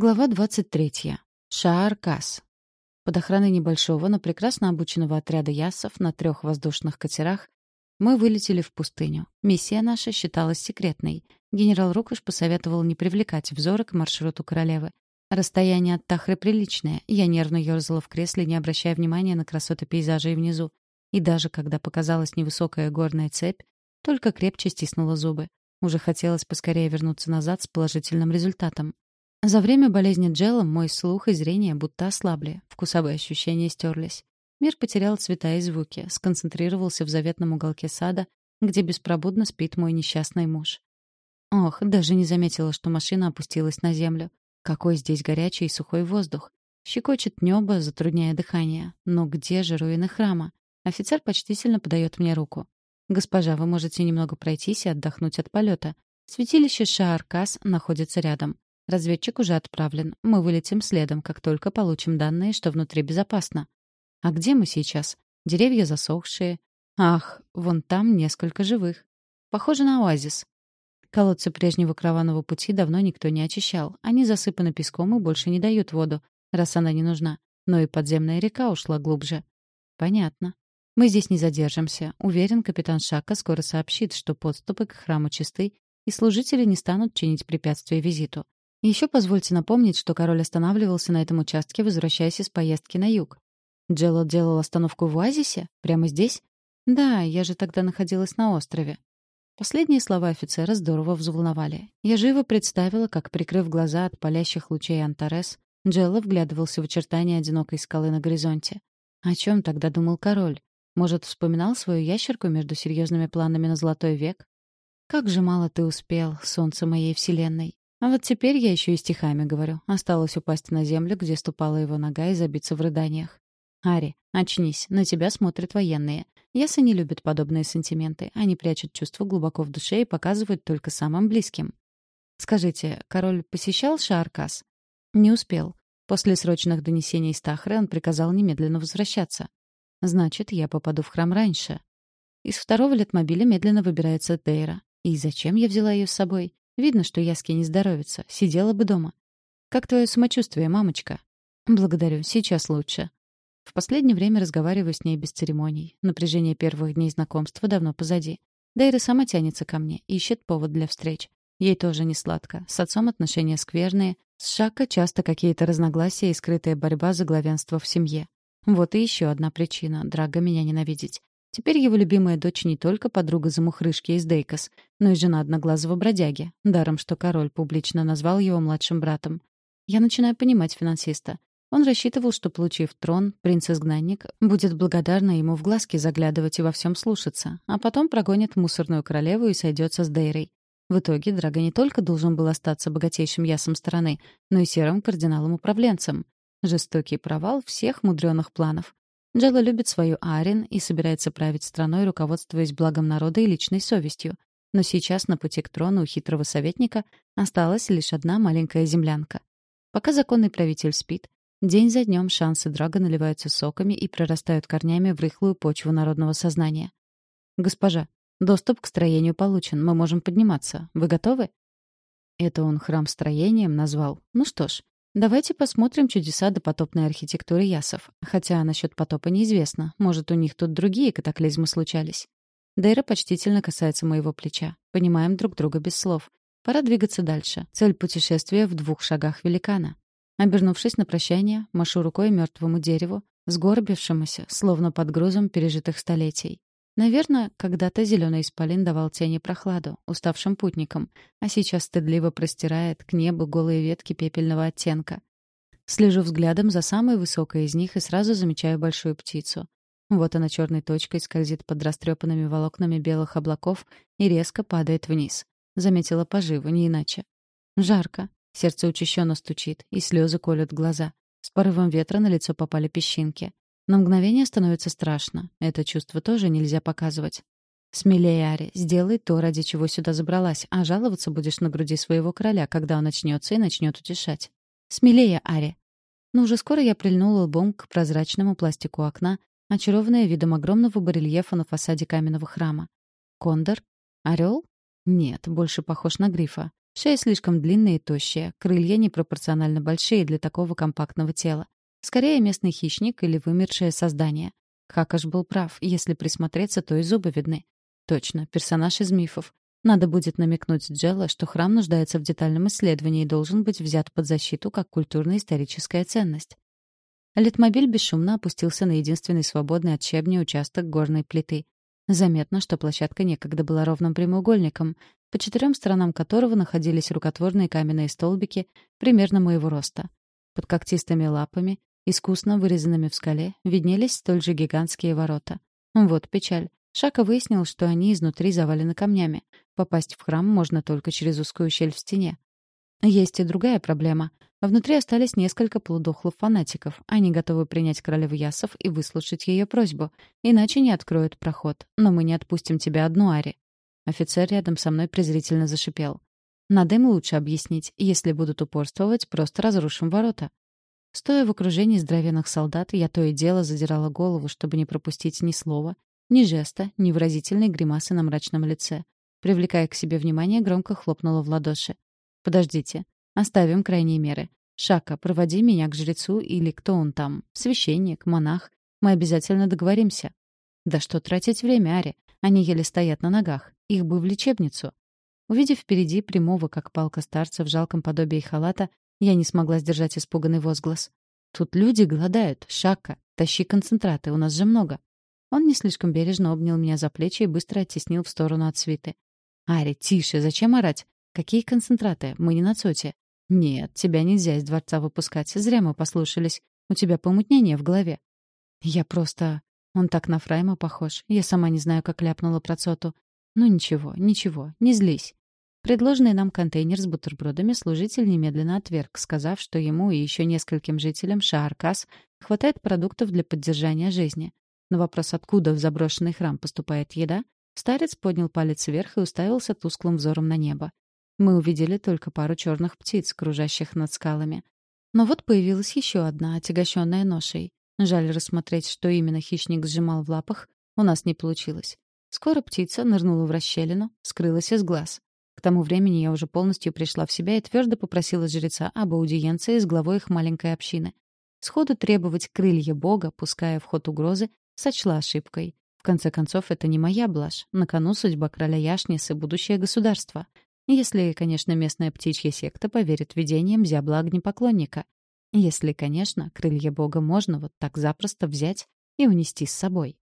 Глава 23. Шаар-Кас. Под охраной небольшого, но прекрасно обученного отряда ясов на трех воздушных катерах мы вылетели в пустыню. Миссия наша считалась секретной. Генерал Рукаш посоветовал не привлекать взоры к маршруту королевы. Расстояние от Тахры приличное. Я нервно ёрзала в кресле, не обращая внимания на красоты пейзажей внизу. И даже когда показалась невысокая горная цепь, только крепче стиснула зубы. Уже хотелось поскорее вернуться назад с положительным результатом. За время болезни Джелла мой слух и зрение будто ослабли, вкусовые ощущения стерлись. Мир потерял цвета и звуки, сконцентрировался в заветном уголке сада, где беспробудно спит мой несчастный муж. Ох, даже не заметила, что машина опустилась на землю. Какой здесь горячий и сухой воздух. Щекочет небо, затрудняя дыхание. Но где же руины храма? Офицер почтительно подает мне руку. «Госпожа, вы можете немного пройтись и отдохнуть от полета. Святилище Шааркас находится рядом. Разведчик уже отправлен. Мы вылетим следом, как только получим данные, что внутри безопасно. А где мы сейчас? Деревья засохшие. Ах, вон там несколько живых. Похоже на оазис. Колодцы прежнего караванного пути давно никто не очищал. Они засыпаны песком и больше не дают воду, раз она не нужна. Но и подземная река ушла глубже. Понятно. Мы здесь не задержимся. Уверен, капитан Шака скоро сообщит, что подступы к храму чисты, и служители не станут чинить препятствия визиту. Еще позвольте напомнить, что король останавливался на этом участке, возвращаясь из поездки на юг. Джелло делал остановку в оазисе? Прямо здесь? Да, я же тогда находилась на острове. Последние слова офицера здорово взволновали. Я живо представила, как, прикрыв глаза от палящих лучей Антарес, Джелло вглядывался в очертания одинокой скалы на горизонте. О чем тогда думал король? Может, вспоминал свою ящерку между серьезными планами на золотой век? Как же мало ты успел, солнце моей вселенной. А вот теперь я еще и стихами говорю. Осталось упасть на землю, где ступала его нога, и забиться в рыданиях. «Ари, очнись, на тебя смотрят военные. Ясы не любят подобные сантименты. Они прячут чувства глубоко в душе и показывают только самым близким. Скажите, король посещал Шааркас? Не успел. После срочных донесений из Тахры он приказал немедленно возвращаться. Значит, я попаду в храм раньше. Из второго летмобиля медленно выбирается Дейра. И зачем я взяла ее с собой? Видно, что Яске не здоровится. Сидела бы дома. «Как твое самочувствие, мамочка?» «Благодарю. Сейчас лучше». В последнее время разговариваю с ней без церемоний. Напряжение первых дней знакомства давно позади. Дейра сама тянется ко мне, ищет повод для встреч. Ей тоже не сладко. С отцом отношения скверные. С Шака часто какие-то разногласия и скрытая борьба за главенство в семье. Вот и еще одна причина — Драго меня ненавидеть. Теперь его любимая дочь не только подруга замухрышки из Дейкос, но и жена одноглазого бродяги, даром что король публично назвал его младшим братом. Я начинаю понимать финансиста. Он рассчитывал, что, получив трон, принц-изгнанник будет благодарна ему в глазки заглядывать и во всем слушаться, а потом прогонит мусорную королеву и сойдется с Дейрой. В итоге Драго не только должен был остаться богатейшим ясом страны, но и серым кардиналом-управленцем. Жестокий провал всех мудреных планов. Джелла любит свою Арин и собирается править страной, руководствуясь благом народа и личной совестью. Но сейчас на пути к трону у хитрого советника осталась лишь одна маленькая землянка. Пока законный правитель спит, день за днем шансы Драга наливаются соками и прорастают корнями в рыхлую почву народного сознания. «Госпожа, доступ к строению получен, мы можем подниматься. Вы готовы?» Это он храм строением назвал. Ну что ж, Давайте посмотрим чудеса допотопной архитектуры ясов. Хотя насчет потопа неизвестно. Может, у них тут другие катаклизмы случались. Дейра почтительно касается моего плеча. Понимаем друг друга без слов. Пора двигаться дальше. Цель путешествия в двух шагах великана. Обернувшись на прощание, машу рукой мертвому дереву, сгорбившемуся, словно под грузом пережитых столетий. Наверное, когда-то зеленый исполин давал тени прохладу, уставшим путникам, а сейчас стыдливо простирает к небу голые ветки пепельного оттенка. Слежу взглядом за самой высокой из них и сразу замечаю большую птицу. Вот она черной точкой скользит под растрепанными волокнами белых облаков и резко падает вниз. Заметила поживу, не иначе. Жарко. Сердце учащенно стучит, и слезы колют глаза. С порывом ветра на лицо попали песчинки. На мгновение становится страшно. Это чувство тоже нельзя показывать. «Смелее, Ари, сделай то, ради чего сюда забралась, а жаловаться будешь на груди своего короля, когда он начнется и начнет утешать. Смелее, Ари!» Но уже скоро я прильнула лбом к прозрачному пластику окна, очарованная видом огромного барельефа на фасаде каменного храма. Кондор? Орел? Нет, больше похож на грифа. Шея слишком длинная и тощая, крылья непропорционально большие для такого компактного тела. Скорее, местный хищник или вымершее создание. Хакаш был прав, если присмотреться, то и зубы видны. Точно, персонаж из мифов. Надо будет намекнуть Джелла, что храм нуждается в детальном исследовании и должен быть взят под защиту как культурно-историческая ценность. Литмобиль бесшумно опустился на единственный свободный от щебня участок горной плиты. Заметно, что площадка некогда была ровным прямоугольником, по четырем сторонам которого находились рукотворные каменные столбики примерно моего роста. Под когтистыми лапами, искусно вырезанными в скале, виднелись столь же гигантские ворота. Вот печаль. Шака выяснил, что они изнутри завалены камнями. Попасть в храм можно только через узкую щель в стене. Есть и другая проблема. Внутри остались несколько полудохлых фанатиков. Они готовы принять королеву Ясов и выслушать ее просьбу. Иначе не откроют проход. Но мы не отпустим тебя одну, Ари. Офицер рядом со мной презрительно зашипел. Надо им лучше объяснить. Если будут упорствовать, просто разрушим ворота. Стоя в окружении здоровенных солдат, я то и дело задирала голову, чтобы не пропустить ни слова, ни жеста, ни выразительной гримасы на мрачном лице. Привлекая к себе внимание, громко хлопнула в ладоши. «Подождите. Оставим крайние меры. Шака, проводи меня к жрецу или кто он там. Священник, монах. Мы обязательно договоримся». «Да что тратить время, Ари? Они еле стоят на ногах. Их бы в лечебницу». Увидев впереди прямого, как палка старца в жалком подобии халата, я не смогла сдержать испуганный возглас. «Тут люди голодают. Шака, тащи концентраты, у нас же много». Он не слишком бережно обнял меня за плечи и быстро оттеснил в сторону от свиты. «Ари, тише, зачем орать? Какие концентраты? Мы не на цоте. Нет, тебя нельзя из дворца выпускать. Зря мы послушались. У тебя помутнение в голове. Я просто... Он так на Фрайма похож. Я сама не знаю, как ляпнула про цоту. Ну ничего, ничего, не злись. Предложенный нам контейнер с бутербродами служитель немедленно отверг, сказав, что ему и еще нескольким жителям Шааркас хватает продуктов для поддержания жизни. На вопрос, откуда в заброшенный храм поступает еда, старец поднял палец вверх и уставился тусклым взором на небо. Мы увидели только пару черных птиц, кружащих над скалами. Но вот появилась еще одна, отягощенная ношей. Жаль рассмотреть, что именно хищник сжимал в лапах, у нас не получилось. Скоро птица нырнула в расщелину, скрылась из глаз. К тому времени я уже полностью пришла в себя и твердо попросила жреца об аудиенции с главой их маленькой общины. Сходу требовать крылья бога, пуская в ход угрозы, сочла ошибкой. В конце концов, это не моя блажь. На кону судьба короля Яшнисы — будущее государство. Если, конечно, местная птичья секта поверит видениям зябла-огнепоклонника. Если, конечно, крылья бога можно вот так запросто взять и унести с собой.